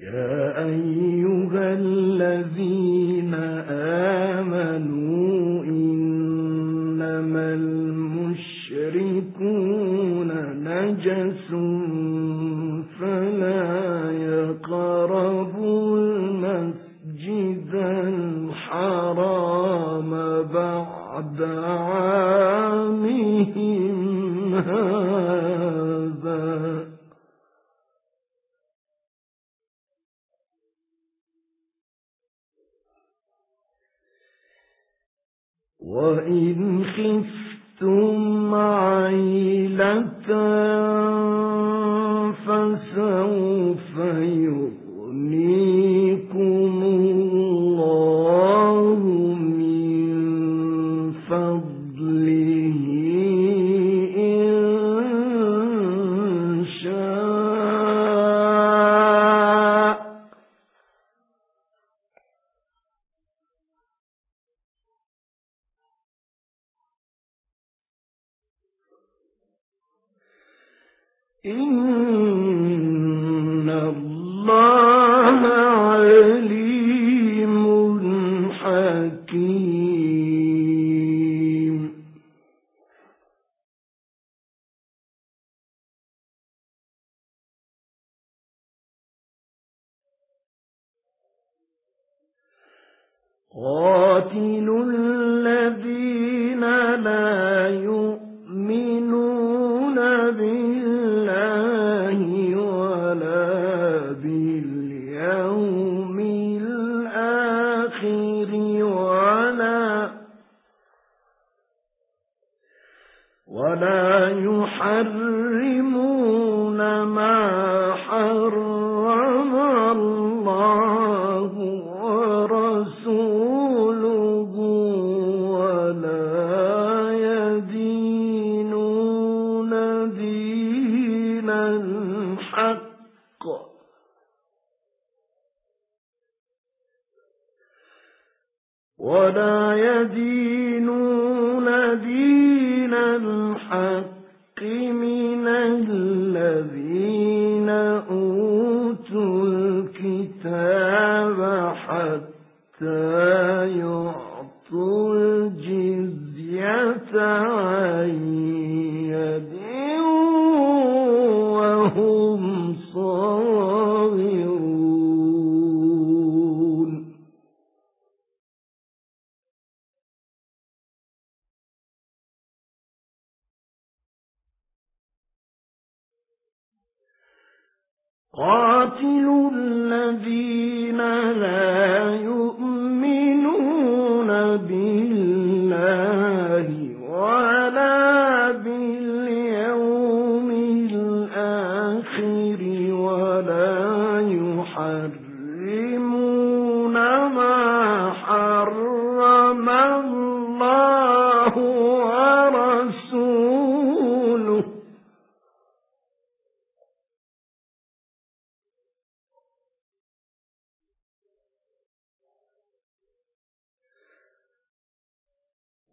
يا أيها الذين آمنوا إنما المشركون فلا يقربوا المسجد الحرام بعد عامهم هذا. وإن خفتم عيلة فسوف يغنيكم الله ولا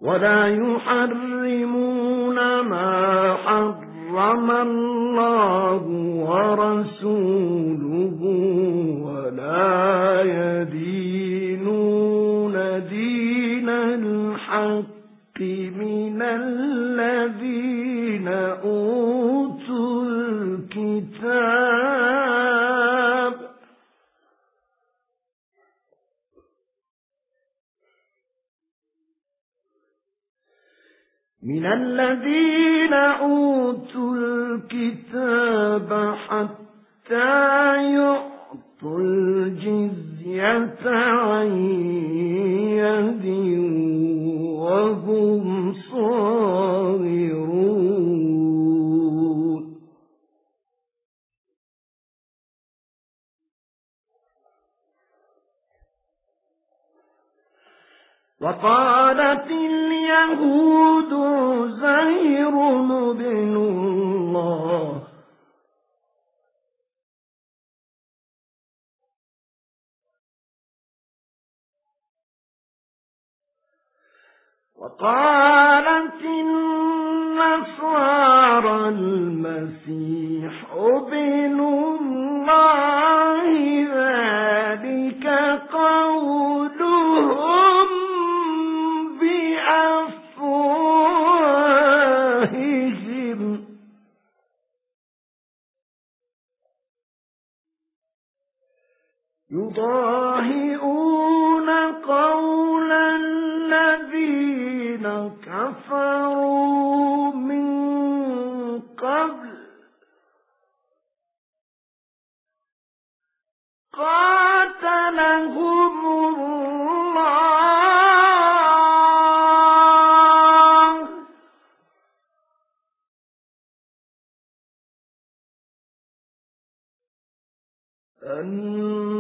ولا يحرمون ما حرم الله ورسوله ولا يدينون دين الحق من الذين مِنَ الَّذِينَ أُوتُوا الْكِتَابَ حَتَّى يُعْطُوا الْجِزْيَةَ عَنْ يَدٍ وَهُمْ صَاغِرُونَ. وَقَالَ وقالت النصارى المسيح ابن الله ذلك قولهم بأفواههم. يضاهئون من قبل. قاتلهم الله. أن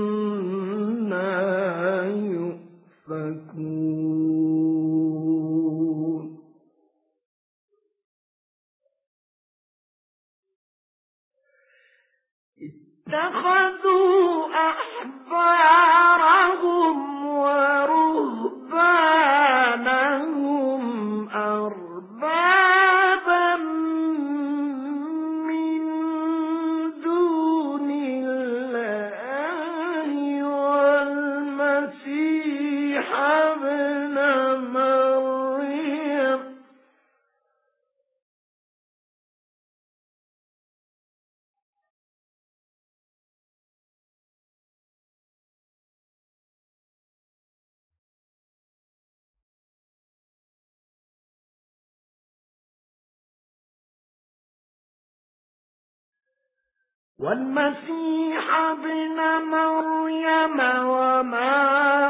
والمسيح ابن مريم وما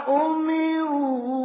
أمروا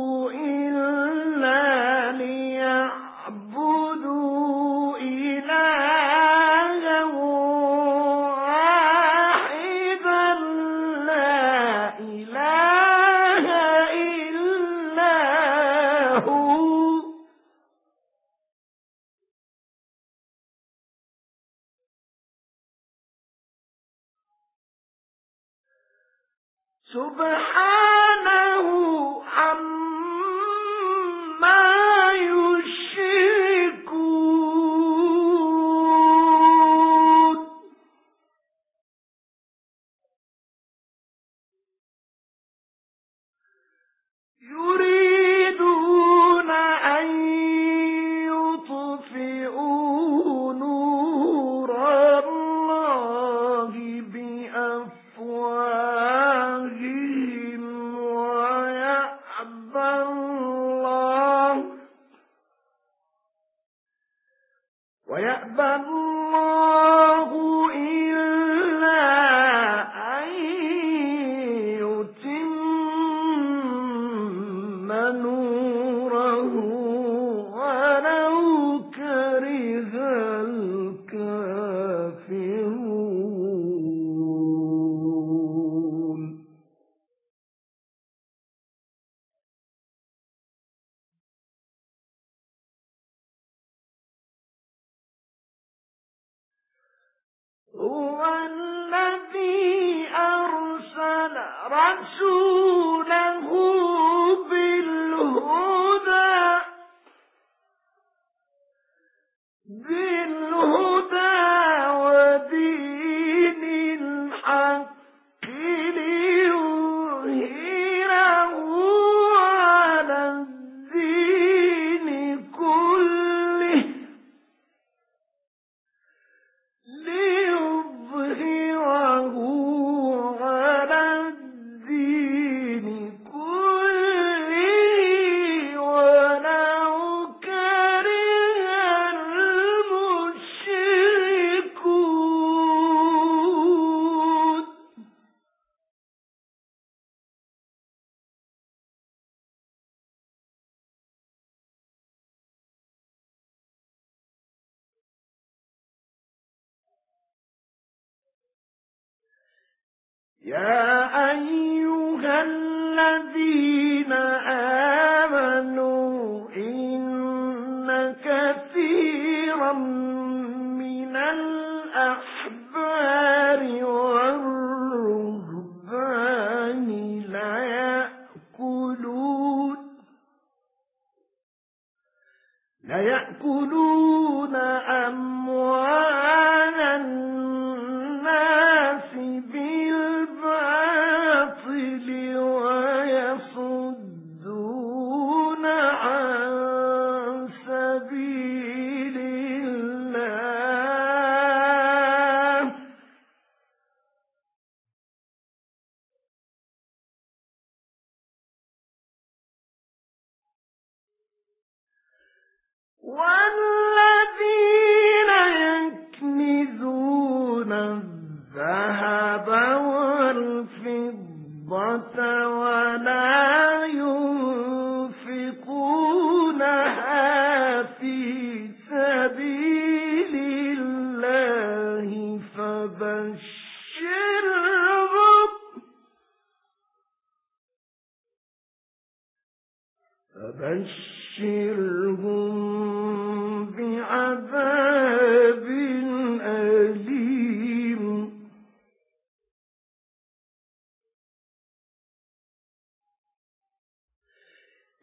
يعملون هُوَ الَّذِي أَرْسَلَ رَسُولَهُ يا أيها الذين آمنوا إن كثيرا من الأحباب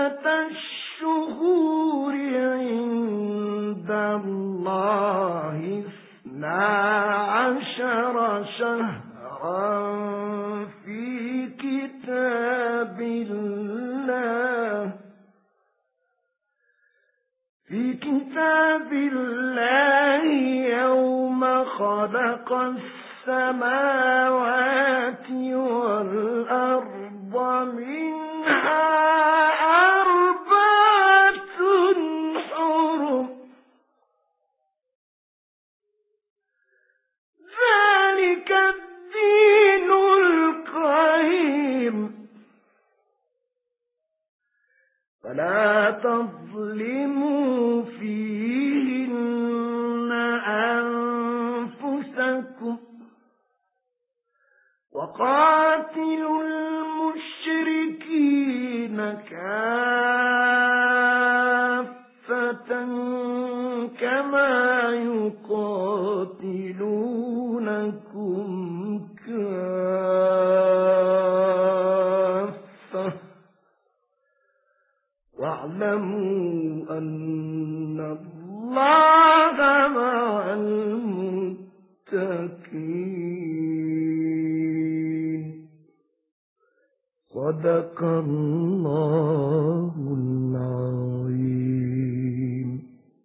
عدة الشهور عند الله اثنا عشر شهرا في كتاب الله. في كتاب الله يوم خلق السماوات والأرض منها فلا